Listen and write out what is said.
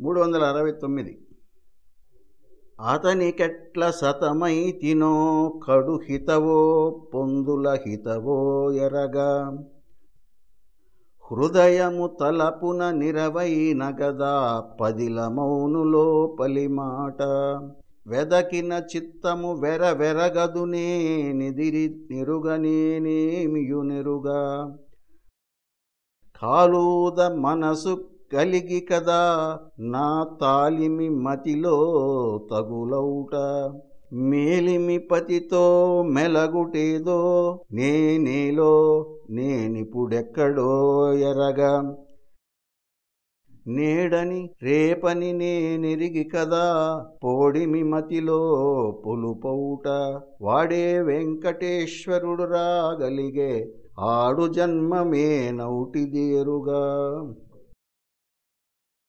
మూడు వందల అరవై తొమ్మిది. అతనికెట్ల సతమై తినో కడు హితవో పొందుల హితవో ఎరగా. హృదయము తలపున నిరవైన గదా పదిల మౌనులో పలిమాట వెదకిన చిత్తము వెరవెరగదునే నిదిరి నిరుగనేనేమియు నిరుగా కాలూద మనసు కలిగి కదా నా తాలిమి మతిలో తగులౌట. మేలిమి పతితో మెలగుటేదో నేనేలో నేనిప్పుడెక్కడో ఎరగా. నేడని రేపని నేనెరిగి కదా పోడిమి మతిలో పులుపౌట. వాడే వెంకటేశ్వరుడు రాగలిగే ఆడు జన్మమే నౌటిదేరుగా